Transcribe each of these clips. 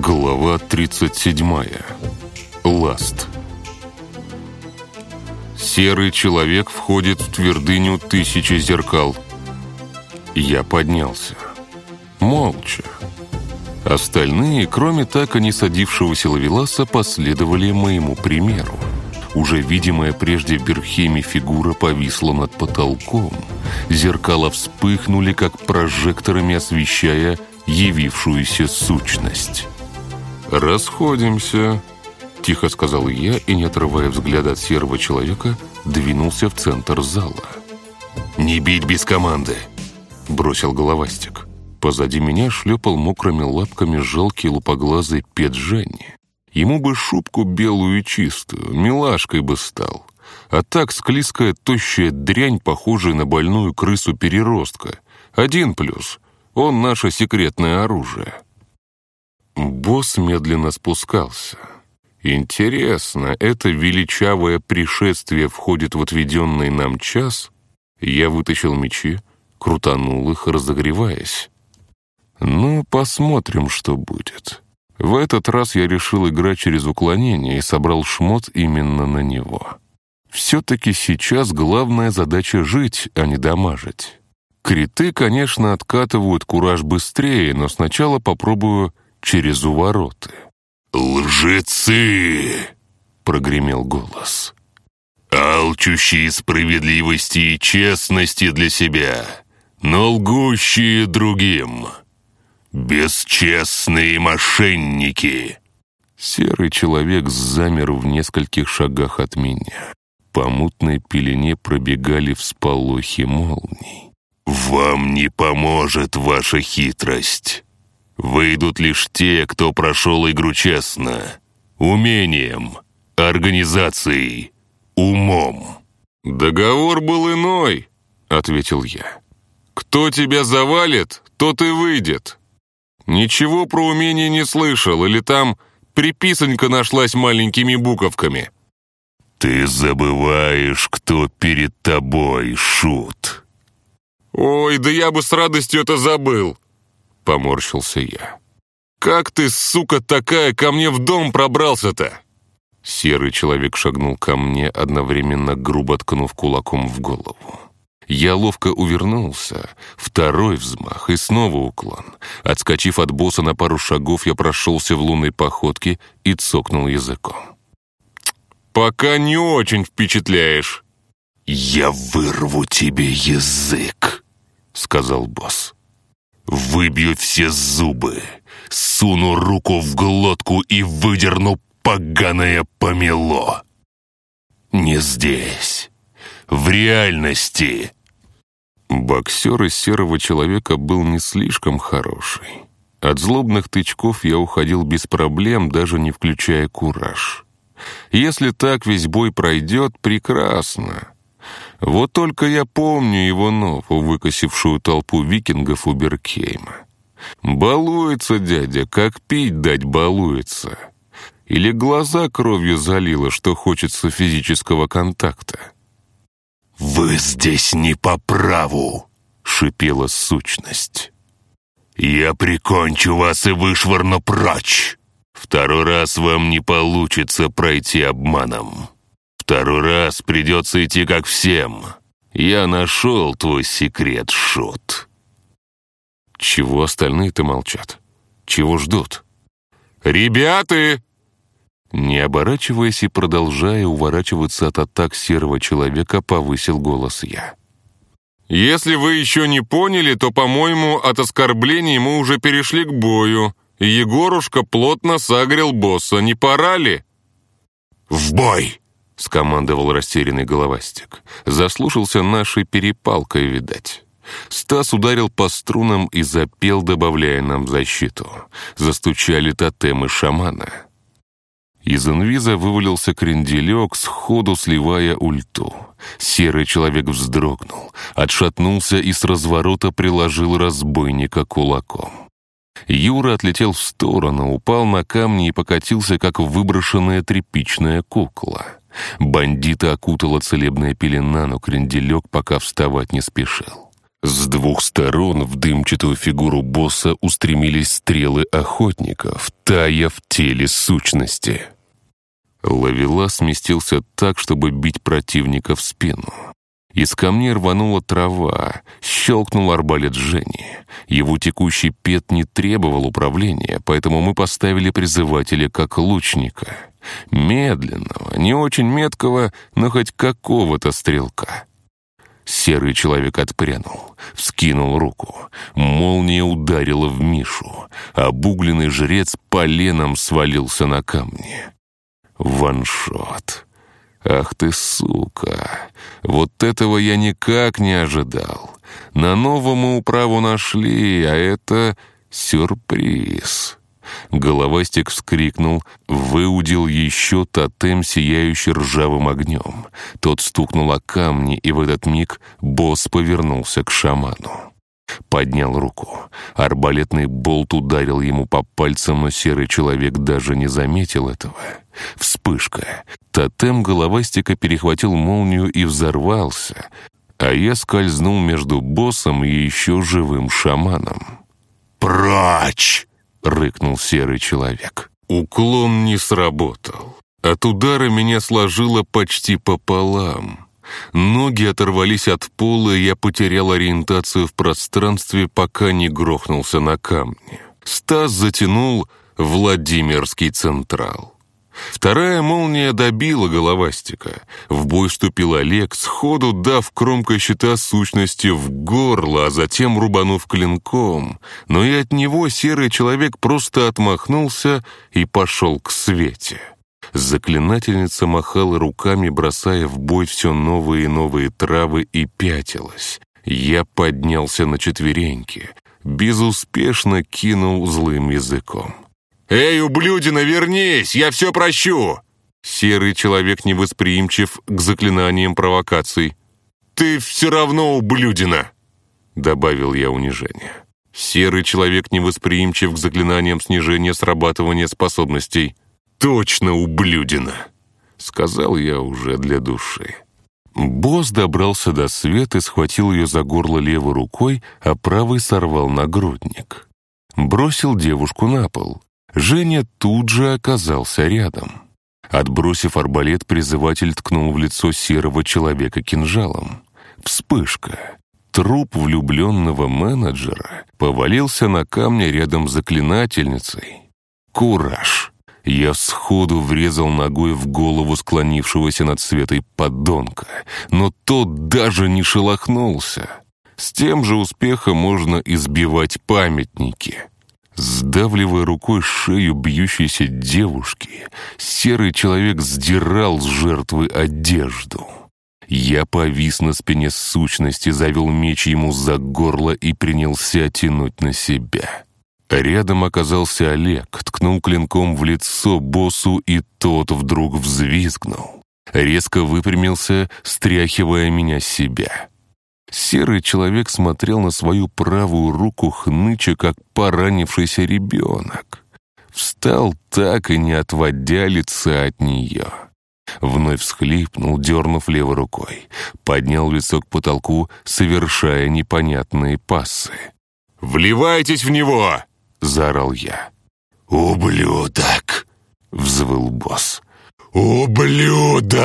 Глава 37. Ласт. Серый человек входит в твердыню тысячи зеркал. Я поднялся. Молча. Остальные, кроме так и не садившегося лавеласа, последовали моему примеру. Уже видимая прежде в Берхеме фигура повисла над потолком. Зеркала вспыхнули, как прожекторами освещая явившуюся сущность. «Расходимся», — тихо сказал я и, не отрывая взгляда от серого человека, двинулся в центр зала. «Не бить без команды», — бросил головастик. Позади меня шлепал мокрыми лапками жалкий лупоглазый пет Жени. Ему бы шубку белую и чистую, милашкой бы стал. А так склизкая, тощая дрянь, похожая на больную крысу-переростка. Один плюс — он наше секретное оружие. Босс медленно спускался. Интересно, это величавое пришествие входит в отведенный нам час? Я вытащил мечи, крутанул их, разогреваясь. Ну, посмотрим, что будет. В этот раз я решил играть через уклонение и собрал шмот именно на него. Все-таки сейчас главная задача жить, а не дамажить. Криты, конечно, откатывают кураж быстрее, но сначала попробую через увороты. «Лжецы!» — прогремел голос. «Алчущие справедливости и честности для себя, но лгущие другим. Бесчестные мошенники!» Серый человек замер в нескольких шагах от меня. По мутной пелене пробегали всполохи молний. «Вам не поможет ваша хитрость. Выйдут лишь те, кто прошел игру честно, умением, организацией, умом». «Договор был иной», — ответил я. «Кто тебя завалит, тот и выйдет. Ничего про умение не слышал, или там приписанька нашлась маленькими буковками». «Ты забываешь, кто перед тобой, Шут». «Ой, да я бы с радостью это забыл», — поморщился я. «Как ты, сука такая, ко мне в дом пробрался-то?» Серый человек шагнул ко мне, одновременно грубо ткнув кулаком в голову. Я ловко увернулся, второй взмах и снова уклон. Отскочив от босса на пару шагов, я прошелся в лунной походке и цокнул языком. «Пока не очень впечатляешь». «Я вырву тебе язык», — сказал босс. «Выбью все зубы, суну руку в глотку и выдерну поганое помело. Не здесь, в реальности». Боксер из серого человека был не слишком хороший. От злобных тычков я уходил без проблем, даже не включая кураж. Если так весь бой пройдет, прекрасно. Вот только я помню его нову, выкосившую толпу викингов у Беркейма. Балуется дядя, как пить дать балуется. Или глаза кровью залило, что хочется физического контакта. «Вы здесь не по праву!» — шипела сущность. «Я прикончу вас и вышвырну прочь! Второй раз вам не получится пройти обманом. Второй раз придется идти как всем. Я нашел твой секрет, Шут». Чего остальные-то молчат? Чего ждут? «Ребята!» Не оборачиваясь и продолжая уворачиваться от атак серого человека, повысил голос я. «Если вы еще не поняли, то, по-моему, от оскорблений мы уже перешли к бою, Егорушка плотно сагрил босса. Не пора ли?» «В бой!» — скомандовал растерянный головастик. Заслушался нашей перепалкой, видать. Стас ударил по струнам и запел, добавляя нам защиту. Застучали тотемы шамана. Из инвиза вывалился кренделек, сходу сливая ульту. Серый человек вздрогнул, отшатнулся и с разворота приложил разбойника кулаком. Юра отлетел в сторону, упал на камни и покатился, как выброшенная тряпичная кукла. Бандита окутала целебная пелена, но кренделек пока вставать не спешил. С двух сторон в дымчатую фигуру босса устремились стрелы охотников, тая в теле сущности. Лавела сместился так, чтобы бить противника в спину. Из камней рванула трава, щелкнул арбалет Жени. Его текущий пет не требовал управления, поэтому мы поставили призывателя как лучника. Медленного, не очень меткого, но хоть какого-то стрелка. Серый человек отпрянул, вскинул руку. Молния ударила в Мишу. Обугленный жрец поленом свалился на камни. Ваншот. Ах ты, сука! Вот этого я никак не ожидал. На новому управу нашли, а это сюрприз. Головастик вскрикнул, выудил еще тотем, сияющий ржавым огнем. Тот стукнул о камни, и в этот миг босс повернулся к шаману. Поднял руку. Арбалетный болт ударил ему по пальцам, но серый человек даже не заметил этого. Вспышка. Тотем головастика перехватил молнию и взорвался, а я скользнул между боссом и еще живым шаманом. «Прочь!» — рыкнул серый человек. Уклон не сработал. От удара меня сложило почти пополам. Ноги оторвались от пола, и я потерял ориентацию в пространстве, пока не грохнулся на камни. Стас затянул Владимирский Централ. Вторая молния добила головастика. В бой вступил Олег, сходу дав кромкой щита сущности в горло, а затем рубанув клинком. Но и от него серый человек просто отмахнулся и пошел к свете. Заклинательница махала руками, бросая в бой все новые и новые травы, и пятилась. Я поднялся на четвереньки, безуспешно кинул злым языком. «Эй, ублюдина, вернись! Я все прощу!» Серый человек невосприимчив к заклинаниям провокаций. «Ты все равно ублюдина!» Добавил я унижение. Серый человек невосприимчив к заклинаниям снижения срабатывания способностей. «Точно ублюдина!» Сказал я уже для души. Босс добрался до света, схватил ее за горло левой рукой, а правой сорвал нагрудник. Бросил девушку на пол. Женя тут же оказался рядом. Отбросив арбалет, призыватель ткнул в лицо серого человека кинжалом. Вспышка. Труп влюбленного менеджера повалился на камни рядом с заклинательницей. Кураж. Я сходу врезал ногой в голову склонившегося над Светой подонка, но тот даже не шелохнулся. С тем же успехом можно избивать памятники. Сдавливая рукой шею бьющейся девушки, серый человек сдирал с жертвы одежду. Я повис на спине сущности, завел меч ему за горло и принялся тянуть на себя. Рядом оказался Олег, ткнул клинком в лицо боссу, и тот вдруг взвизгнул. Резко выпрямился, стряхивая меня с себя. Серый человек смотрел на свою правую руку хныча, как поранившийся ребенок. Встал так и не отводя лица от нее. Вновь всхлипнул, дернув левой рукой. Поднял лицо к потолку, совершая непонятные пассы. «Вливайтесь в него!» — заорал я. «Ублюдок!» — взвыл босс. «Ублюдок!»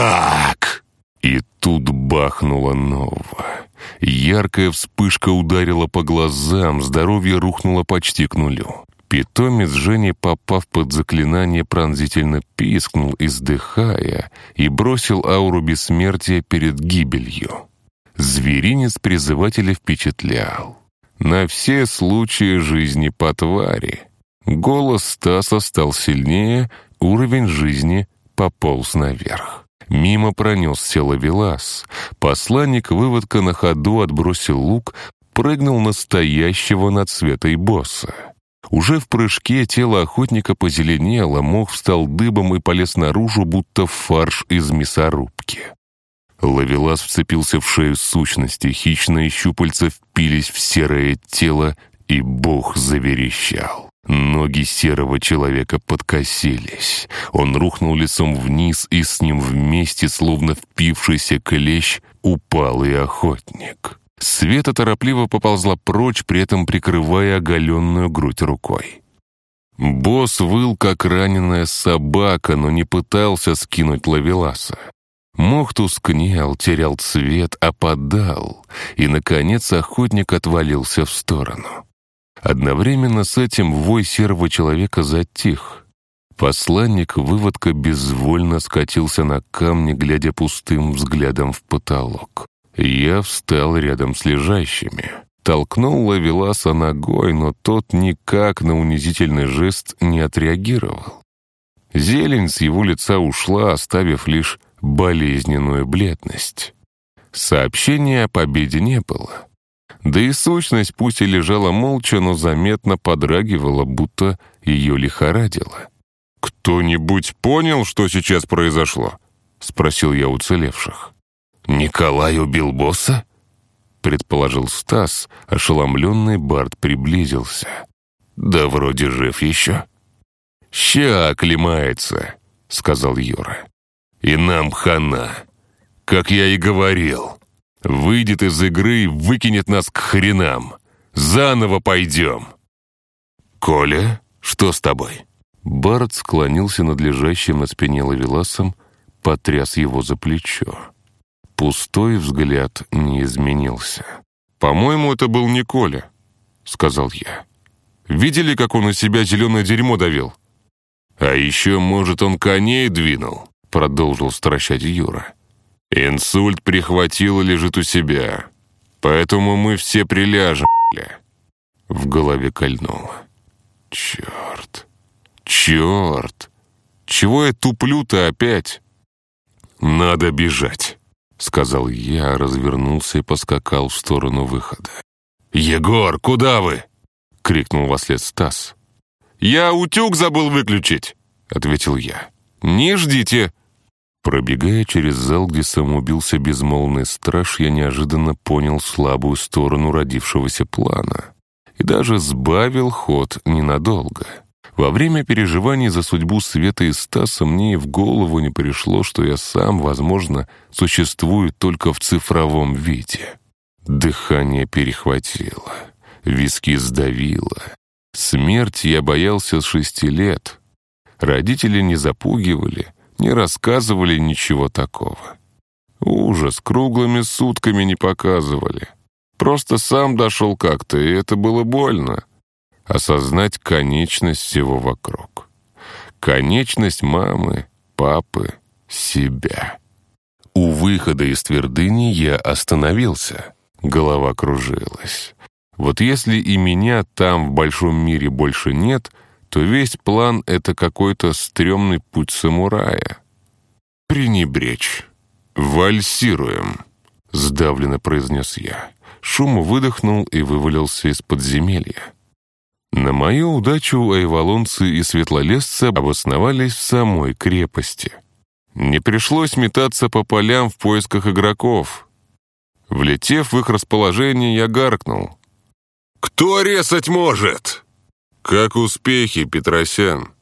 И тут бахнуло новое. Яркая вспышка ударила по глазам, здоровье рухнуло почти к нулю. Питомец Жени, попав под заклинание, пронзительно пискнул, издыхая, и бросил ауру бессмертия перед гибелью. Зверинец призывателя впечатлял. На все случаи жизни по твари. Голос Стаса стал сильнее, уровень жизни пополз наверх. Мимо пронесся ловелас. Посланник выводка на ходу отбросил лук, прыгнул настоящего над светой босса. Уже в прыжке тело охотника позеленело, мох встал дыбом и полез наружу, будто фарш из мясорубки. Ловелас вцепился в шею сущности, хищные щупальца впились в серое тело, и бог заверещал. Ноги серого человека подкосились. Он рухнул лицом вниз, и с ним вместе, словно впившийся клещ, упал и охотник. Света торопливо поползла прочь, при этом прикрывая оголенную грудь рукой. Босс выл, как раненая собака, но не пытался скинуть лавеласа. Мох тускнел, терял цвет, опадал, и, наконец, охотник отвалился в сторону. Одновременно с этим вой серого человека затих. Посланник выводка безвольно скатился на камни, глядя пустым взглядом в потолок. Я встал рядом с лежащими. Толкнул Лавеласа ногой, но тот никак на унизительный жест не отреагировал. Зелень с его лица ушла, оставив лишь болезненную бледность. Сообщения о победе не было. Да и сущность пусть и лежала молча, но заметно подрагивала, будто ее лихорадило. «Кто-нибудь понял, что сейчас произошло?» — спросил я уцелевших. «Николай убил босса?» предположил Стас, ошеломленный Барт приблизился. «Да вроде жив еще». «Ща оклемается», — сказал Юра. «И нам хана. Как я и говорил. Выйдет из игры и выкинет нас к хренам. Заново пойдем». «Коля, что с тобой?» Барт склонился над лежащим на спине лавеласом, потряс его за плечо. Пустой взгляд не изменился. «По-моему, это был не Коля», — сказал я. «Видели, как он из себя зеленое дерьмо давил?» «А еще, может, он коней двинул», — продолжил стращать Юра. «Инсульт прихватил лежит у себя. Поэтому мы все приляжем, бля». В голове кольнуло. «Черт! Черт! Чего я туплю-то опять?» «Надо бежать». — сказал я, развернулся и поскакал в сторону выхода. «Егор, куда вы?» — крикнул во след Стас. «Я утюг забыл выключить», — ответил я. «Не ждите». Пробегая через зал, где самоубился безмолвный страж, я неожиданно понял слабую сторону родившегося плана и даже сбавил ход ненадолго. Во время переживаний за судьбу Света и Стаса мне и в голову не пришло, что я сам, возможно, существую только в цифровом виде. Дыхание перехватило, виски сдавило. Смерть я боялся с шести лет. Родители не запугивали, не рассказывали ничего такого. Ужас круглыми сутками не показывали. Просто сам дошел как-то, и это было больно осознать конечность всего вокруг. Конечность мамы, папы, себя. У выхода из твердыни я остановился. Голова кружилась. Вот если и меня там в большом мире больше нет, то весь план — это какой-то стрёмный путь самурая. «Пренебречь. Вальсируем», — сдавленно произнес я. Шум выдохнул и вывалился из подземелья. На мою удачу айвалонцы и светлолесцы обосновались в самой крепости. Не пришлось метаться по полям в поисках игроков. Влетев в их расположение, я гаркнул. «Кто резать может?» «Как успехи, Петросян?»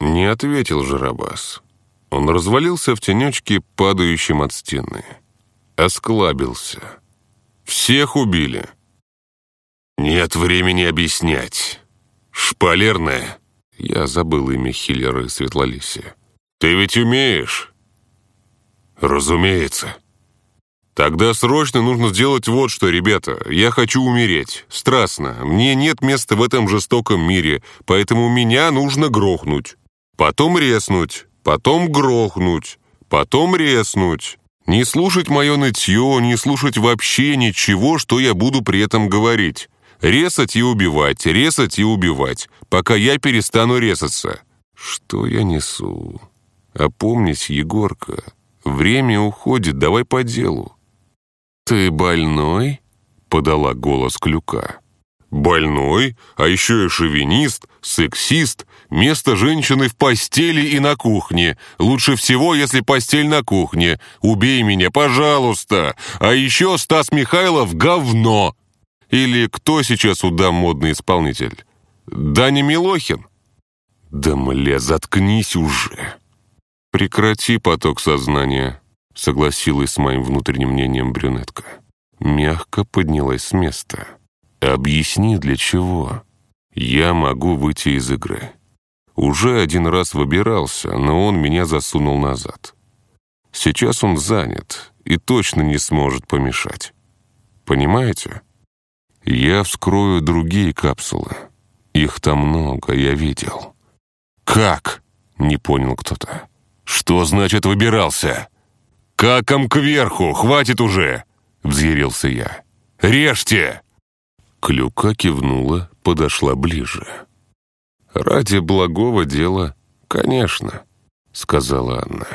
Не ответил Жарабас. Он развалился в тенечке, падающем от стены. Осклабился. «Всех убили?» «Нет времени объяснять. Шпалерная?» Я забыл имя Хиллера и Светлолисия. «Ты ведь умеешь?» «Разумеется». «Тогда срочно нужно сделать вот что, ребята. Я хочу умереть. Страстно. Мне нет места в этом жестоком мире, поэтому меня нужно грохнуть. Потом резнуть. Потом грохнуть. Потом резнуть. Не слушать мое нытье, не слушать вообще ничего, что я буду при этом говорить. Резать и убивать, резать и убивать, пока я перестану резаться. Что я несу? Опомнись, Егорка. Время уходит, давай по делу. Ты больной? Подала голос Клюка. Больной, а еще и шовинист, сексист, место женщины в постели и на кухне. Лучше всего, если постель на кухне. Убей меня, пожалуйста. А еще Стас Михайлов говно. Или кто сейчас у дам модный исполнитель? Даня Милохин? Да, мля, заткнись уже. Прекрати поток сознания, согласилась с моим внутренним мнением брюнетка. мягко поднялась с места. «Объясни, для чего? Я могу выйти из игры. Уже один раз выбирался, но он меня засунул назад. Сейчас он занят и точно не сможет помешать. Понимаете? Я вскрою другие капсулы. Их там много, я видел». «Как?» — не понял кто-то. «Что значит выбирался?» «Каком кверху! Хватит уже!» — взъярился я. «Режьте!» Клюка кивнула, подошла ближе. «Ради благого дела, конечно», — сказала она.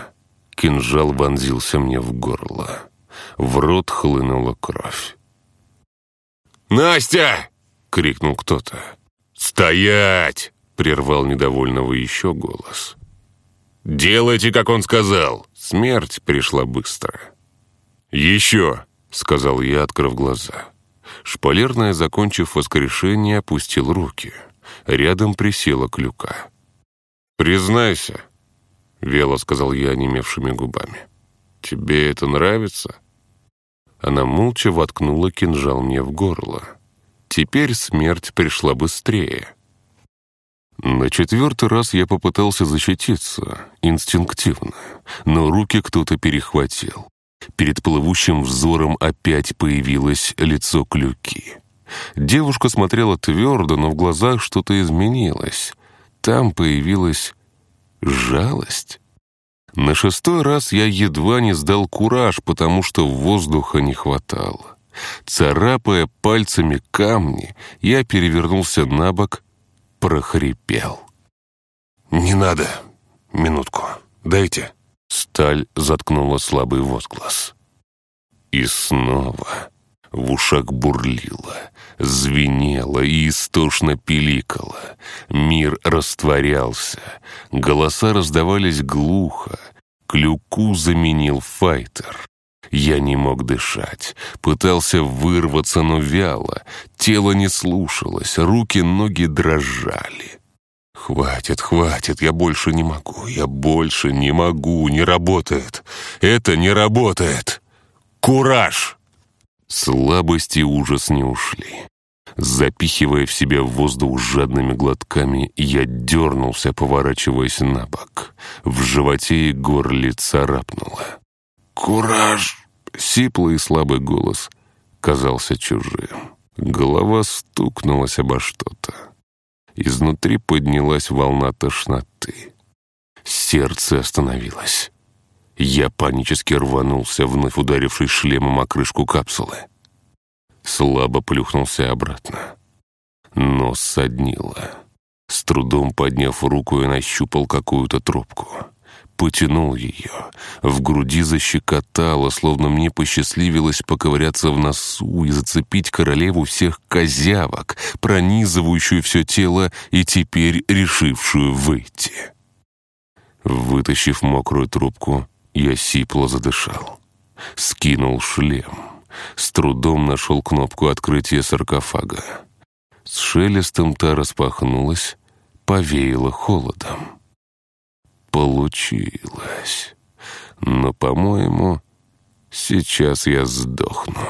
Кинжал вонзился мне в горло. В рот хлынула кровь. «Настя!» — крикнул кто-то. «Стоять!» — прервал недовольного еще голос. «Делайте, как он сказал!» Смерть пришла быстро. «Еще!» — сказал я, открыв глаза. Шпалерная, закончив воскрешение, опустил руки. Рядом присела клюка. «Признайся», — вело сказал я онемевшими губами. «Тебе это нравится?» Она молча воткнула кинжал мне в горло. Теперь смерть пришла быстрее. На четвертый раз я попытался защититься, инстинктивно, но руки кто-то перехватил. Перед плывущим взором опять появилось лицо клюки. Девушка смотрела твердо, но в глазах что-то изменилось. Там появилась жалость. На шестой раз я едва не сдал кураж, потому что воздуха не хватало. Царапая пальцами камни, я перевернулся на бок, прохрипел. «Не надо. Минутку. Дайте». Сталь заткнула слабый возглас. И снова в ушах бурлило, звенело и истошно пиликало. Мир растворялся, голоса раздавались глухо. Клюку заменил файтер. Я не мог дышать, пытался вырваться, но вяло. Тело не слушалось, руки, ноги дрожали. «Хватит, хватит, я больше не могу, я больше не могу, не работает. Это не работает. Кураж!» Слабость и ужас не ушли. Запихивая в себя воздух жадными глотками, я дернулся, поворачиваясь на бок. В животе и горле царапнуло. «Кураж!» — сиплый и слабый голос казался чужим. Голова стукнулась обо что-то. Изнутри поднялась волна тошноты. Сердце остановилось. Я панически рванулся, вновь ударивший шлемом о крышку капсулы. Слабо плюхнулся обратно. Нос соднило. С трудом подняв руку, я нащупал какую-то трубку потянул ее. В груди защекотало, словно мне посчастливилось поковыряться в носу и зацепить королеву всех козявок, пронизывающую все тело и теперь решившую выйти. Вытащив мокрую трубку, я сипло задышал. Скинул шлем. С трудом нашел кнопку открытия саркофага. С шелестом та распахнулась, повеяло холодом. Получилось. Но, по-моему, сейчас я сдохну.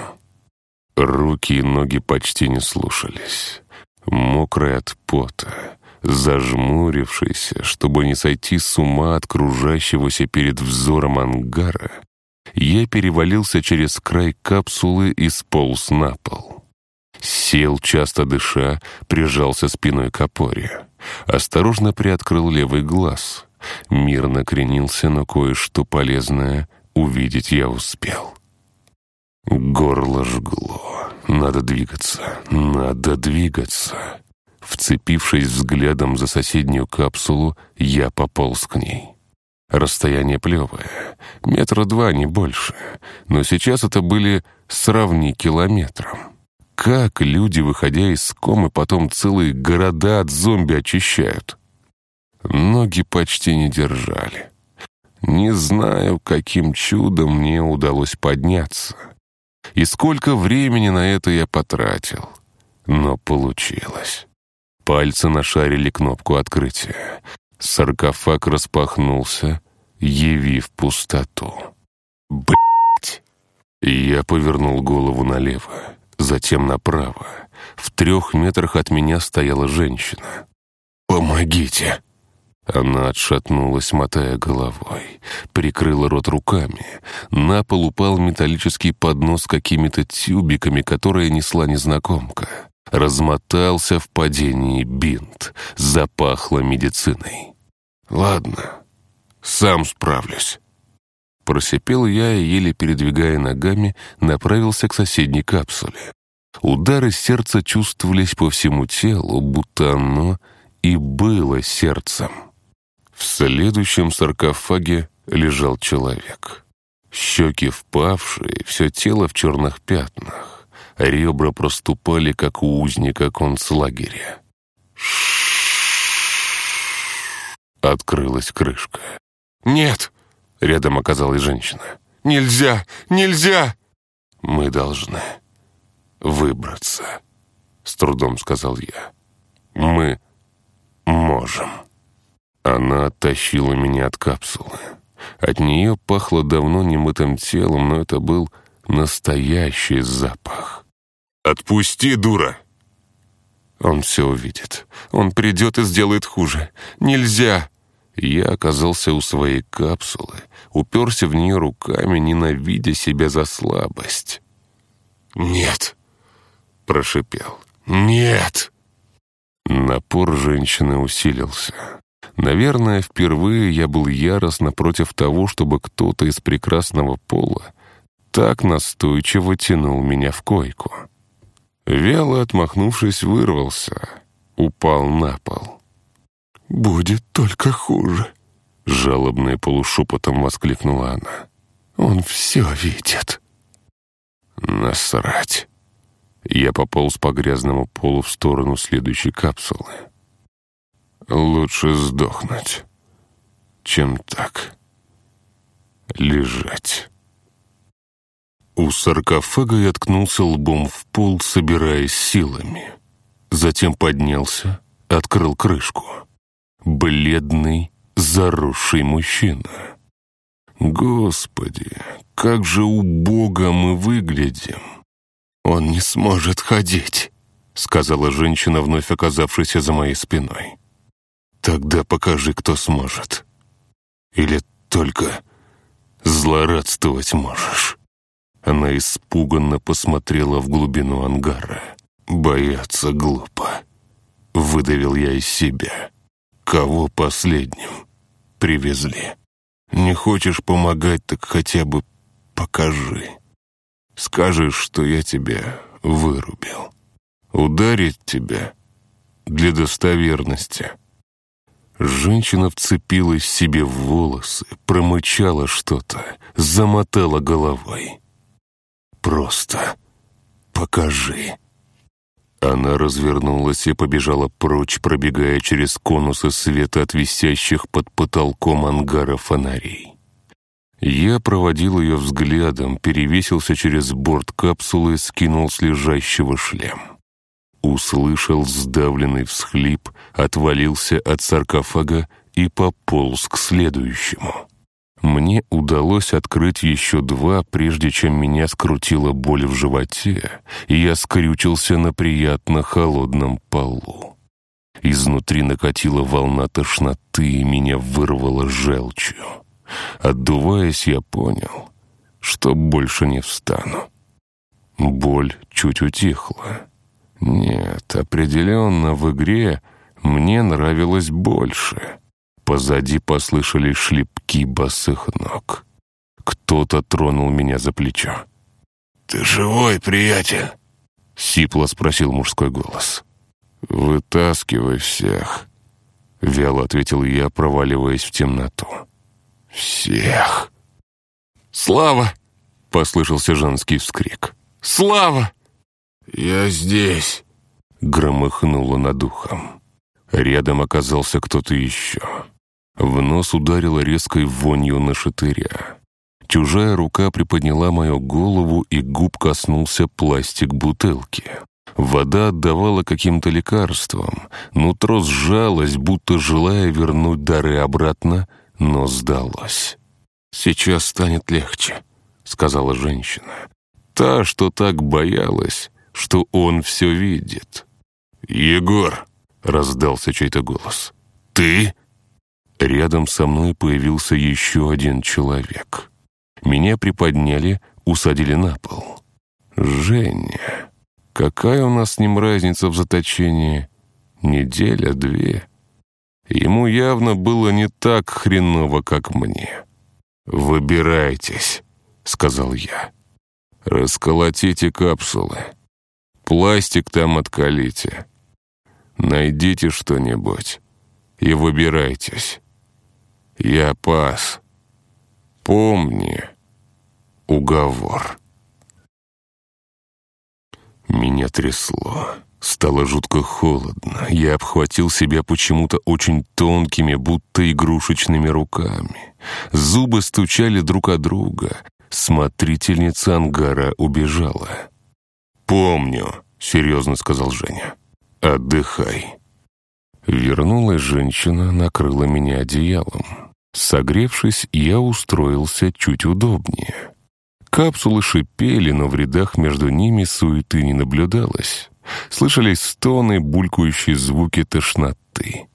Руки и ноги почти не слушались. Мокрый от пота, зажмурившийся, чтобы не сойти с ума от кружащегося перед взором ангара, я перевалился через край капсулы и сполз на пол. Сел, часто дыша, прижался спиной к опоре. Осторожно приоткрыл левый глаз — Мир накренился, но кое-что полезное увидеть я успел. Горло жгло. Надо двигаться, надо двигаться. Вцепившись взглядом за соседнюю капсулу, я пополз к ней. Расстояние плевое, метра два, не больше. Но сейчас это были сравни километром. Как люди, выходя из комы, потом целые города от зомби очищают? Ноги почти не держали. Не знаю, каким чудом мне удалось подняться. И сколько времени на это я потратил. Но получилось. Пальцы нашарили кнопку открытия. Саркофаг распахнулся, явив пустоту. Блять! Я повернул голову налево, затем направо. В трех метрах от меня стояла женщина. «Помогите!» Она отшатнулась, мотая головой, прикрыла рот руками. На пол упал металлический поднос с какими-то тюбиками, которые несла незнакомка. Размотался в падении бинт, запахло медициной. «Ладно, сам справлюсь». Просипел я и, еле передвигая ногами, направился к соседней капсуле. Удары сердца чувствовались по всему телу, будто оно и было сердцем. В следующем саркофаге лежал человек. Щеки впавшие, все тело в черных пятнах. Ребра проступали, как у узника концлагеря. Открылась крышка. «Нет!» Рядом оказалась женщина. «Нельзя! Нельзя!» «Мы должны выбраться», — с трудом сказал я. «Мы можем». Она оттащила меня от капсулы. От нее пахло давно немытым телом, но это был настоящий запах. «Отпусти, дура!» Он все увидит. Он придет и сделает хуже. Нельзя! Я оказался у своей капсулы, уперся в нее руками, ненавидя себя за слабость. «Нет!» — прошипел. «Нет!» Напор женщины усилился. Наверное, впервые я был яростно против того, чтобы кто-то из прекрасного пола так настойчиво тянул меня в койку. Вяло отмахнувшись, вырвался, упал на пол. «Будет только хуже», — жалобно и полушепотом воскликнула она. «Он все видит». «Насрать». Я пополз по грязному полу в сторону следующей капсулы. «Лучше сдохнуть, чем так лежать». У саркофага я ткнулся лбом в пол, собираясь силами. Затем поднялся, открыл крышку бледный, заросший мужчина. Господи, как же убого мы выглядим! Он не сможет ходить, сказала женщина, вновь оказавшаяся за моей спиной. Тогда покажи, кто сможет. Или только злорадствовать можешь. Она испуганно посмотрела в глубину ангара. «Бояться глупо», — выдавил я из себя. Кого последним привезли? Не хочешь помогать, так хотя бы покажи. Скажешь, что я тебя вырубил. Ударить тебя для достоверности. Женщина вцепилась себе в волосы, промычала что-то, замотала головой. «Просто покажи». Она развернулась и побежала прочь, пробегая через конусы света от висящих под потолком ангара фонарей. Я проводил ее взглядом, перевесился через борт капсулы и скинул с лежащего шлем. Услышал сдавленный всхлип, отвалился от саркофага и пополз к следующему. Мне удалось открыть еще два, прежде чем меня скрутила боль в животе, и я скрючился на приятно холодном полу. Изнутри накатила волна тошноты, и меня вырвало желчью. Отдуваясь, я понял, что больше не встану. Боль чуть утихла. Нет, определенно в игре мне нравилось больше. Позади послышались шлепки босых ног. Кто-то тронул меня за плечо. «Ты живой, приятель?» — сипло спросил мужской голос. «Вытаскивай всех», — вяло ответил я, проваливаясь в темноту. «Всех!» «Слава!» — послышался женский вскрик. «Слава!» «Я здесь!» — громыхнуло над ухом. Рядом оказался кто-то еще. В нос ударило резкой вонью на шатыря. Чужая рука приподняла мою голову, и губ коснулся пластик бутылки. Вода отдавала каким-то лекарствам. Нутро сжалось, будто желая вернуть дары обратно, но сдалось. «Сейчас станет легче», — сказала женщина. Та, что так боялась, что он все видит. «Егор!» — раздался чей-то голос. «Ты?» Рядом со мной появился еще один человек. Меня приподняли, усадили на пол. «Женя, какая у нас с ним разница в заточении? Неделя, две?» Ему явно было не так хреново, как мне. «Выбирайтесь», — сказал я. «Расколотите капсулы. Пластик там откалите. Найдите что-нибудь и выбирайтесь. Я пас. Помни уговор». Меня трясло. Стало жутко холодно. Я обхватил себя почему-то очень тонкими, будто игрушечными руками. Зубы стучали друг о друга. Смотрительница ангара убежала. «Помню», — серьезно сказал Женя. «Отдыхай». Вернулась женщина, накрыла меня одеялом. Согревшись, я устроился чуть удобнее. Капсулы шипели, но в рядах между ними суеты не наблюдалось. Слышались стоны, булькающие звуки тошноты.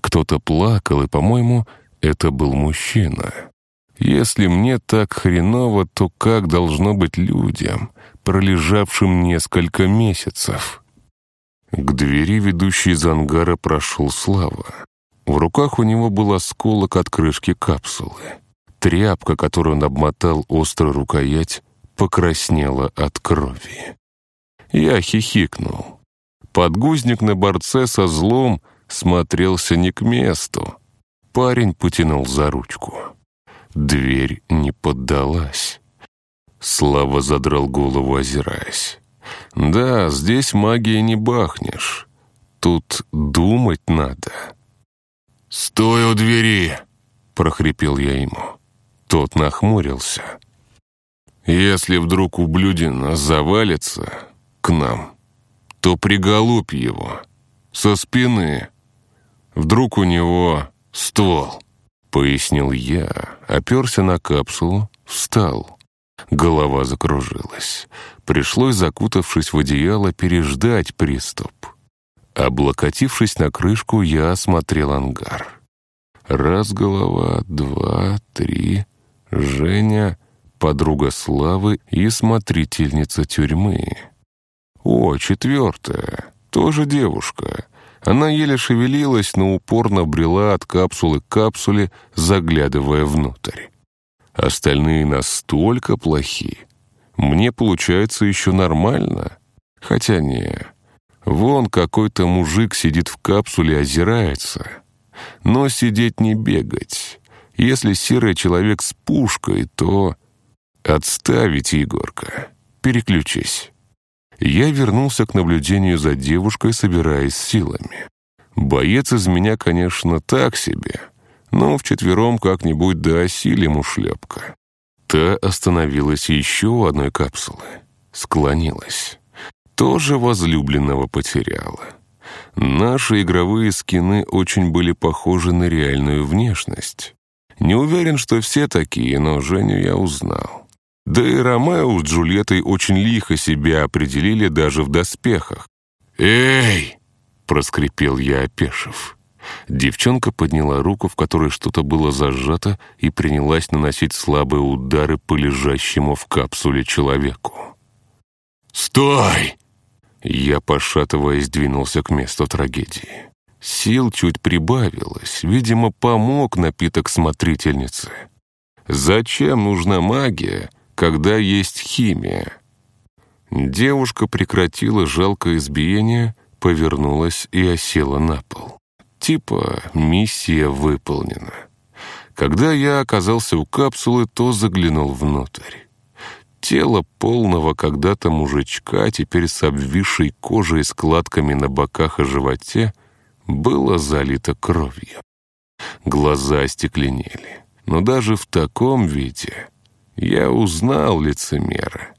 Кто-то плакал, и, по-моему, это был мужчина. Если мне так хреново, то как должно быть людям, пролежавшим несколько месяцев? К двери, ведущей из ангара, прошел Слава. В руках у него был осколок от крышки капсулы. Тряпка, которую он обмотал острую рукоять, покраснела от крови. Я хихикнул. Подгузник на борце со злом смотрелся не к месту. Парень потянул за ручку. Дверь не поддалась. Слава задрал голову, озираясь. «Да, здесь магией не бахнешь. Тут думать надо». «Стой у двери!» — прохрипел я ему. Тот нахмурился. «Если вдруг ублюдина завалится, к нам, то приголубь его со спины. Вдруг у него ствол, пояснил я, оперся на капсулу, встал. Голова закружилась. Пришлось, закутавшись в одеяло, переждать приступ. Облокотившись на крышку, я осмотрел ангар. Раз голова, два, три. Женя, подруга Славы и смотрительница тюрьмы. О, четвертая, тоже девушка. Она еле шевелилась, но упорно брела от капсулы к капсуле, заглядывая внутрь. Остальные настолько плохи. Мне получается еще нормально. Хотя не. Вон какой-то мужик сидит в капсуле, озирается. Но сидеть не бегать. Если серый человек с пушкой, то... Отставить, Егорка. Переключись я вернулся к наблюдению за девушкой, собираясь силами. Боец из меня, конечно, так себе, но вчетвером как-нибудь да осилим ушлепка. Та остановилась еще у одной капсулы. Склонилась. Тоже возлюбленного потеряла. Наши игровые скины очень были похожи на реальную внешность. Не уверен, что все такие, но Женю я узнал. Да и Ромео с Джульеттой очень лихо себя определили даже в доспехах. «Эй!» — проскрипел я, опешив. Девчонка подняла руку, в которой что-то было зажато, и принялась наносить слабые удары по лежащему в капсуле человеку. «Стой!» Я, пошатываясь, двинулся к месту трагедии. Сил чуть прибавилось, видимо, помог напиток смотрительницы. Зачем нужна магия, когда есть химия. Девушка прекратила жалкое избиение, повернулась и осела на пол. Типа миссия выполнена. Когда я оказался у капсулы, то заглянул внутрь. Тело полного когда-то мужичка, теперь с обвисшей кожей и складками на боках и животе, было залито кровью. Глаза остекленели. Но даже в таком виде я узнал лицемера.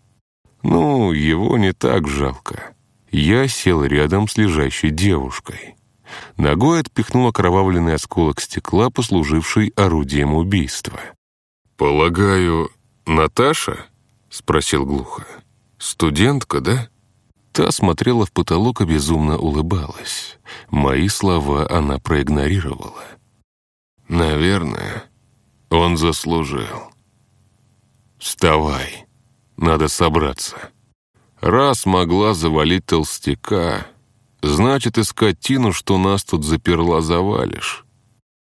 Ну, его не так жалко. Я сел рядом с лежащей девушкой. Ногой отпихнул окровавленный осколок стекла, послуживший орудием убийства. «Полагаю, Наташа?» спросил глухо. «Студентка, да?» Та смотрела в потолок и безумно улыбалась. Мои слова она проигнорировала. «Наверное, он заслужил. Вставай, надо собраться. Раз могла завалить толстяка, значит, и скотину, что нас тут заперла, завалишь».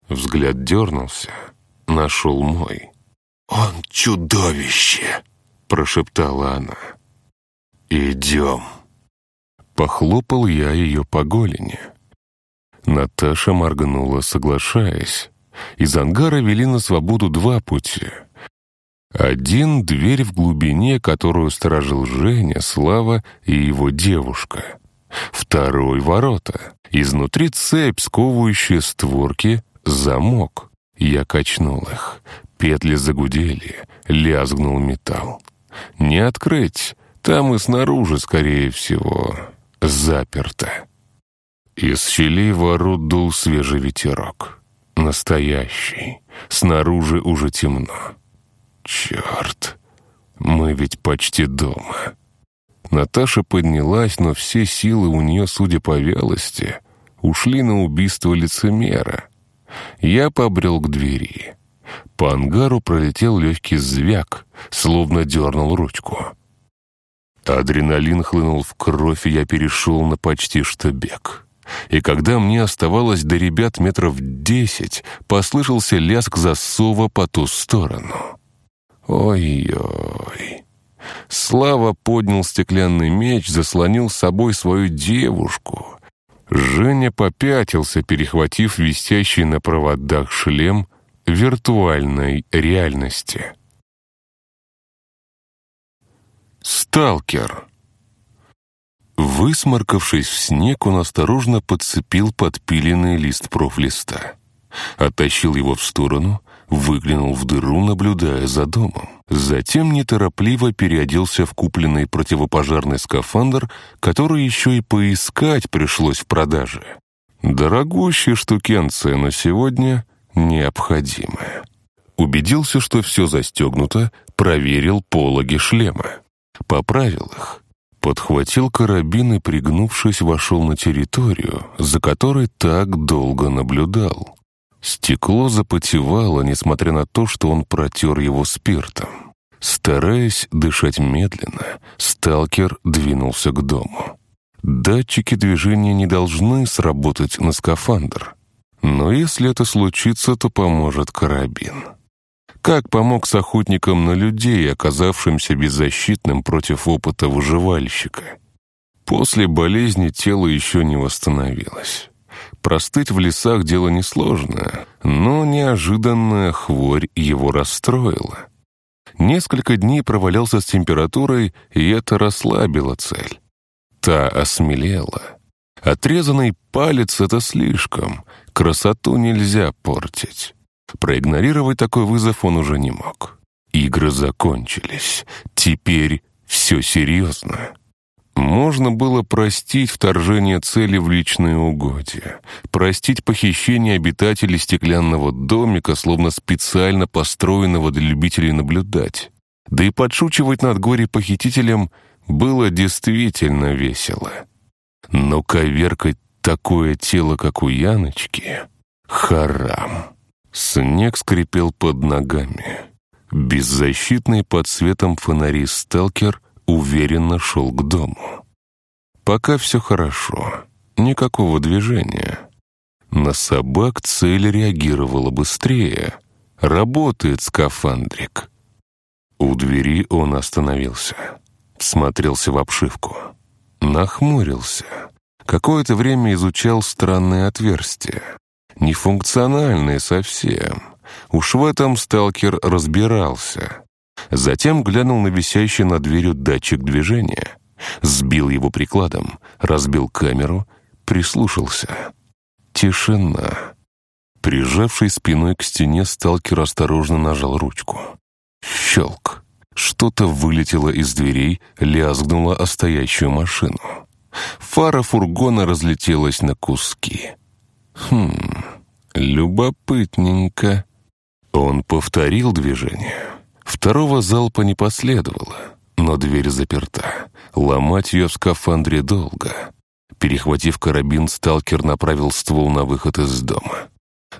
Взгляд дернулся, нашел мой. «Он чудовище!» — прошептала она. «Идем». Похлопал я ее по голени. Наташа моргнула, соглашаясь. Из ангара вели на свободу два пути. Один — дверь в глубине, которую сторожил Женя, Слава и его девушка. Второй — ворота. Изнутри цепь, сковывающая створки, замок. Я качнул их. Петли загудели, лязгнул металл. Не открыть, там и снаружи, скорее всего, заперто. Из щелей ворот дул свежий ветерок. Настоящий. Снаружи уже темно. Черт, мы ведь почти дома. Наташа поднялась, но все силы у нее, судя по вялости, ушли на убийство лицемера. Я побрел к двери. По ангару пролетел легкий звяк, словно дернул ручку. Адреналин хлынул в кровь, и я перешел на почти что бег. И когда мне оставалось до ребят метров десять, послышался лязг засова по ту сторону. Ой-ой. Слава поднял стеклянный меч, заслонил с собой свою девушку. Женя попятился, перехватив висящий на проводах шлем виртуальной реальности. Сталкер. Высморкавшись в снег, он осторожно подцепил подпиленный лист профлиста. Оттащил его в сторону, выглянул в дыру, наблюдая за домом. Затем неторопливо переоделся в купленный противопожарный скафандр, который еще и поискать пришлось в продаже. Дорогущая штукенция, но сегодня необходимая. Убедился, что все застегнуто, проверил пологи шлема. Поправил их. Подхватил карабин и, пригнувшись, вошел на территорию, за которой так долго наблюдал. Стекло запотевало, несмотря на то, что он протер его спиртом. Стараясь дышать медленно, сталкер двинулся к дому. Датчики движения не должны сработать на скафандр. Но если это случится, то поможет карабин как помог с охотником на людей, оказавшимся беззащитным против опыта выживальщика. После болезни тело еще не восстановилось. Простыть в лесах дело несложное, но неожиданная хворь его расстроила. Несколько дней провалялся с температурой, и это расслабило цель. Та осмелела. Отрезанный палец — это слишком, красоту нельзя портить. Проигнорировать такой вызов он уже не мог. Игры закончились. Теперь все серьезно. Можно было простить вторжение цели в личные угодья, простить похищение обитателей стеклянного домика, словно специально построенного для любителей наблюдать. Да и подшучивать над горе-похитителем было действительно весело. Но коверкать такое тело, как у Яночки, харам. Снег скрипел под ногами. Беззащитный под светом фонари сталкер уверенно шел к дому. Пока все хорошо, никакого движения. На собак цель реагировала быстрее. Работает скафандрик. У двери он остановился. Смотрелся в обшивку. Нахмурился. Какое-то время изучал странные отверстия нефункциональные совсем. Уж в этом сталкер разбирался. Затем глянул на висящий над дверью датчик движения, сбил его прикладом, разбил камеру, прислушался. Тишина. Прижавший спиной к стене, сталкер осторожно нажал ручку. Щелк. Что-то вылетело из дверей, лязгнуло о стоящую машину. Фара фургона разлетелась на куски. Хм, любопытненько. Он повторил движение. Второго залпа не последовало. но дверь заперта. Ломать ее в скафандре долго. Перехватив карабин, сталкер направил ствол на выход из дома.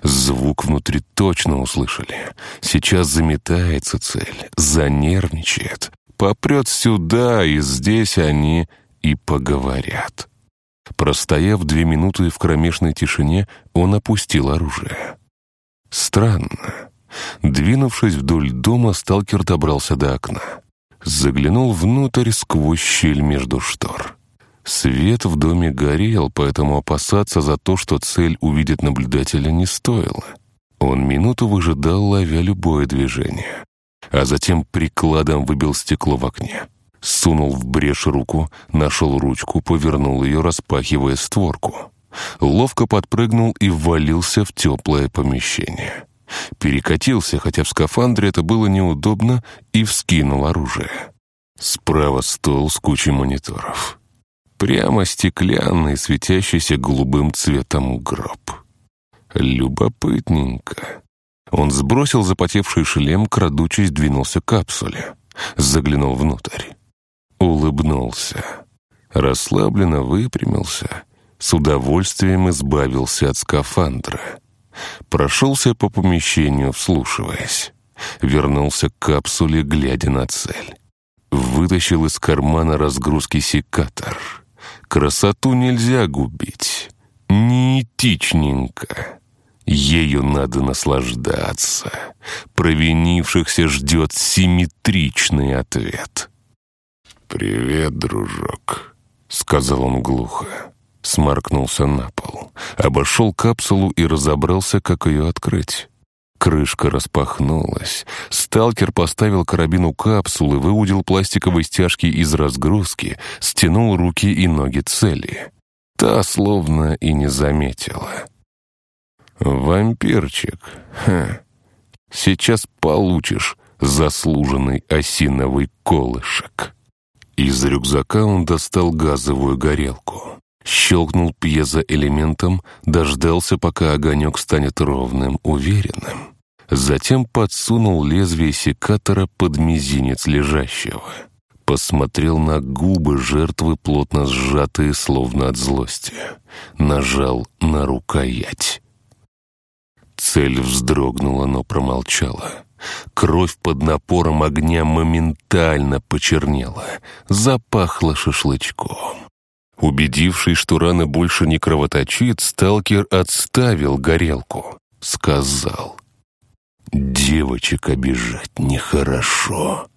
Звук внутри точно услышали. Сейчас заметается цель, занервничает, попрет сюда, и здесь они и поговорят. Простояв две минуты в кромешной тишине, он опустил оружие. Странно. Двинувшись вдоль дома, сталкер добрался до окна. Заглянул внутрь сквозь щель между штор. Свет в доме горел, поэтому опасаться за то, что цель увидит наблюдателя, не стоило. Он минуту выжидал, ловя любое движение. А затем прикладом выбил стекло в окне. Сунул в брешь руку, нашел ручку, повернул ее, распахивая створку. Ловко подпрыгнул и ввалился в теплое помещение. Перекатился, хотя в скафандре это было неудобно, и вскинул оружие. Справа стол с кучей мониторов. Прямо стеклянный, светящийся голубым цветом гроб. Любопытненько. Он сбросил запотевший шлем, крадучись двинулся к капсуле. Заглянул внутрь. Улыбнулся. Расслабленно выпрямился. С удовольствием избавился от скафандра. Прошелся по помещению, вслушиваясь. Вернулся к капсуле, глядя на цель. Вытащил из кармана разгрузки секатор. Красоту нельзя губить. Неэтичненько. Ею надо наслаждаться. Провинившихся ждет симметричный ответ. «Привет, дружок», — сказал он глухо сморкнулся на пол, обошел капсулу и разобрался, как ее открыть. Крышка распахнулась. Сталкер поставил карабин у капсулы, выудил пластиковые стяжки из разгрузки, стянул руки и ноги цели. Та словно и не заметила. «Вампирчик, ха, сейчас получишь заслуженный осиновый колышек». Из рюкзака он достал газовую горелку. Щелкнул пьезоэлементом, дождался, пока огонек станет ровным, уверенным. Затем подсунул лезвие секатора под мизинец лежащего. Посмотрел на губы жертвы, плотно сжатые, словно от злости. Нажал на рукоять. Цель вздрогнула, но промолчала. Кровь под напором огня моментально почернела, запахла шашлычком. Убедившись, что рана больше не кровоточит, сталкер отставил горелку. Сказал, «Девочек обижать нехорошо».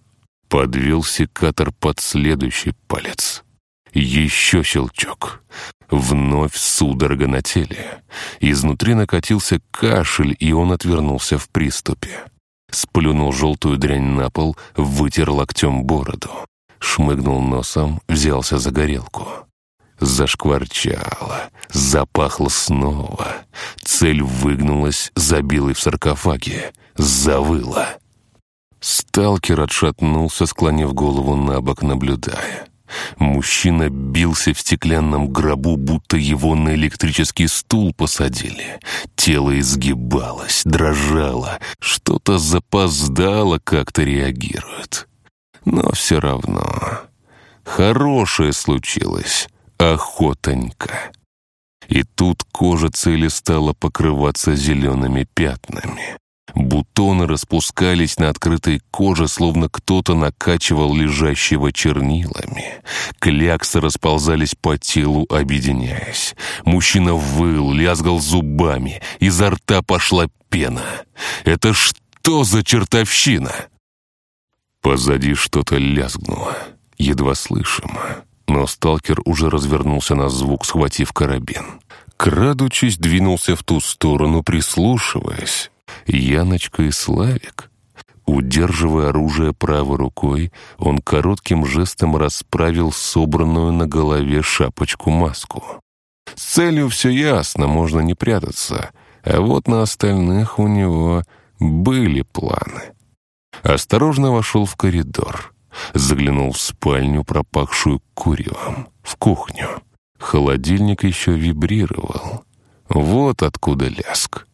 Подвел секатор под следующий палец. Еще щелчок. Вновь судорога на теле. Изнутри накатился кашель, и он отвернулся в приступе. Сплюнул желтую дрянь на пол, вытер локтем бороду. Шмыгнул носом, взялся за горелку. Зашкварчало, запахло снова. Цель выгнулась, забилой в саркофаге, завыла. Сталкер отшатнулся, склонив голову на бок, наблюдая. Мужчина бился в стеклянном гробу, будто его на электрический стул посадили. Тело изгибалось, дрожало, что-то запоздало как-то реагирует. Но все равно хорошее случилось охотонька. И тут кожа цели стала покрываться зелеными пятнами. Бутоны распускались на открытой коже, словно кто-то накачивал лежащего чернилами. Кляксы расползались по телу, объединяясь. Мужчина выл, лязгал зубами, изо рта пошла пена. «Это что за чертовщина?» Позади что-то лязгнуло, едва слышимо но сталкер уже развернулся на звук, схватив карабин. Крадучись, двинулся в ту сторону, прислушиваясь. Яночка и Славик. Удерживая оружие правой рукой, он коротким жестом расправил собранную на голове шапочку-маску. С целью все ясно, можно не прятаться, а вот на остальных у него были планы. Осторожно вошел в коридор. Заглянул в спальню, пропахшую куревом, в кухню. Холодильник еще вибрировал. Вот откуда ляск.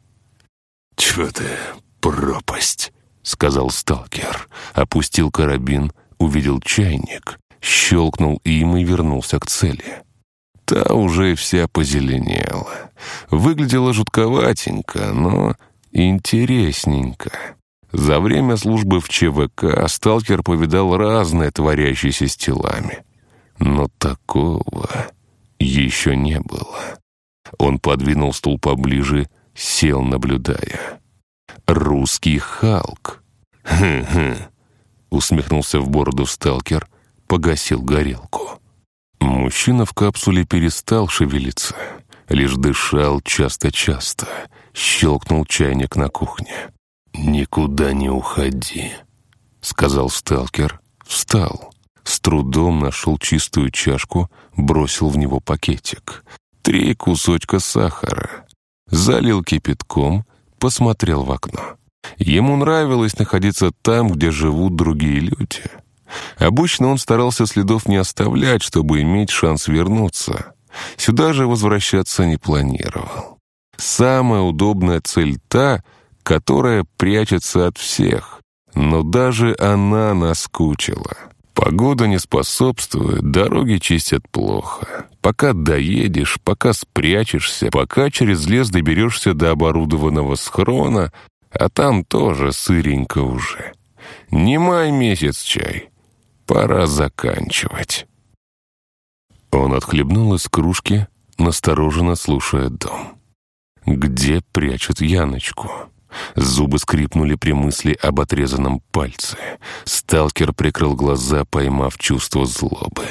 «Чё ты, пропасть!» — сказал сталкер. Опустил карабин, увидел чайник, щелкнул им и вернулся к цели. Та уже вся позеленела. Выглядела жутковатенько, но интересненько. За время службы в ЧВК сталкер повидал разное творящееся с телами. Но такого еще не было. Он подвинул стул поближе, сел, наблюдая. «Русский Халк!» «Хм-хм!» — усмехнулся в бороду сталкер, погасил горелку. Мужчина в капсуле перестал шевелиться, лишь дышал часто-часто, щелкнул чайник на кухне. «Никуда не уходи», — сказал сталкер, встал. С трудом нашел чистую чашку, бросил в него пакетик. Три кусочка сахара. Залил кипятком, посмотрел в окно. Ему нравилось находиться там, где живут другие люди. Обычно он старался следов не оставлять, чтобы иметь шанс вернуться. Сюда же возвращаться не планировал. Самая удобная цель та, которая прячется от всех. Но даже она наскучила. Погода не способствует, дороги чистят плохо. Пока доедешь, пока спрячешься, пока через лес доберешься до оборудованного схрона, а там тоже сыренько уже. Не май месяц чай. Пора заканчивать. Он отхлебнул из кружки, настороженно слушая дом. Где прячут Яночку? Зубы скрипнули при мысли об отрезанном пальце. Сталкер прикрыл глаза, поймав чувство злобы.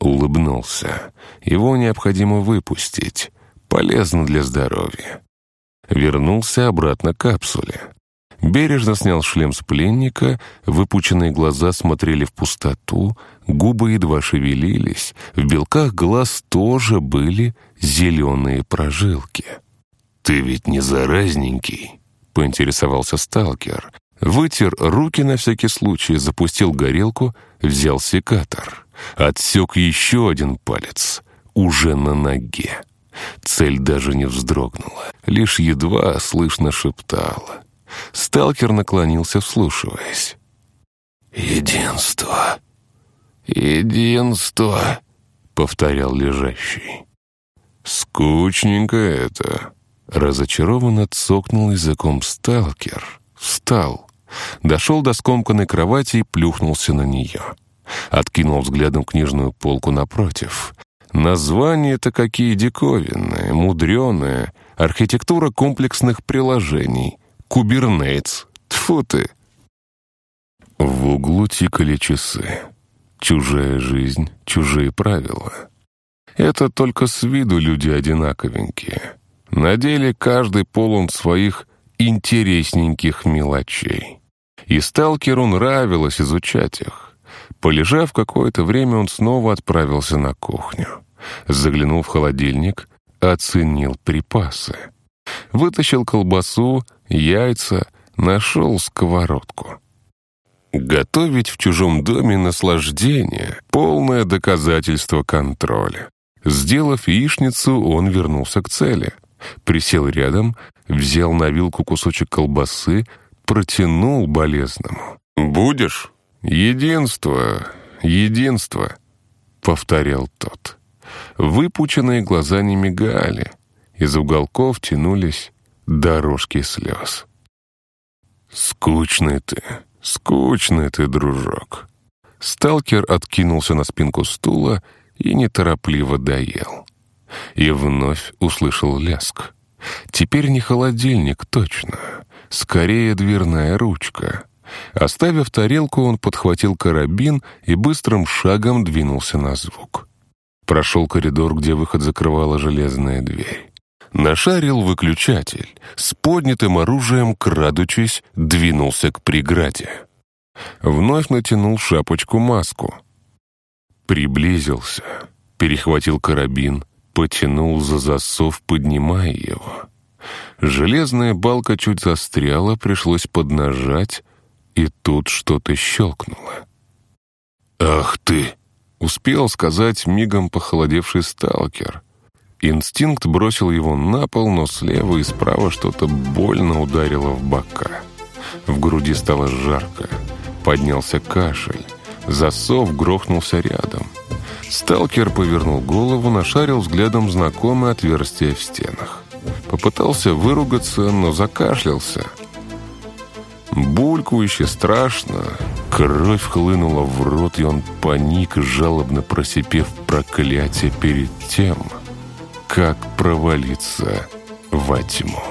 Улыбнулся. Его необходимо выпустить. Полезно для здоровья. Вернулся обратно к капсуле. Бережно снял шлем с пленника, выпученные глаза смотрели в пустоту, губы едва шевелились, в белках глаз тоже были зеленые прожилки. «Ты ведь не заразненький?» Поинтересовался сталкер. Вытер руки на всякий случай, запустил горелку, взял секатор. Отсек еще один палец, уже на ноге. Цель даже не вздрогнула, лишь едва слышно шептала. Сталкер наклонился, вслушиваясь. «Единство! Единство!» — повторял лежащий. «Скучненько это!» Разочарованно цокнул языком сталкер. Встал. Дошел до скомканной кровати и плюхнулся на нее. Откинул взглядом книжную полку напротив. Названия-то какие диковинные, мудреные. Архитектура комплексных приложений. Кубернетс. Тьфу ты. В углу тикали часы. Чужая жизнь, чужие правила. Это только с виду люди одинаковенькие. На деле каждый полон своих интересненьких мелочей. И сталкеру нравилось изучать их. Полежав какое-то время, он снова отправился на кухню. Заглянул в холодильник, оценил припасы. Вытащил колбасу, яйца, нашел сковородку. Готовить в чужом доме наслаждение — полное доказательство контроля. Сделав яичницу, он вернулся к цели — Присел рядом, взял на вилку кусочек колбасы, протянул болезному. «Будешь? Единство, единство», — повторял тот. Выпученные глаза не мигали, из уголков тянулись дорожки слез. «Скучный ты, скучный ты, дружок». Сталкер откинулся на спинку стула и неторопливо доел и вновь услышал ляск. Теперь не холодильник, точно. Скорее дверная ручка. Оставив тарелку, он подхватил карабин и быстрым шагом двинулся на звук. Прошел коридор, где выход закрывала железная дверь. Нашарил выключатель. С поднятым оружием, крадучись, двинулся к преграде. Вновь натянул шапочку-маску. Приблизился. Перехватил карабин — потянул за засов, поднимая его. Железная балка чуть застряла, пришлось поднажать, и тут что-то щелкнуло. «Ах ты!» — успел сказать мигом похолодевший сталкер. Инстинкт бросил его на пол, но слева и справа что-то больно ударило в бока. В груди стало жарко, поднялся кашель. Засов грохнулся рядом. Сталкер повернул голову, нашарил взглядом знакомое отверстие в стенах. Попытался выругаться, но закашлялся. Булькующе страшно. Кровь хлынула в рот, и он паник, жалобно просипев проклятие перед тем, как провалиться во тьму.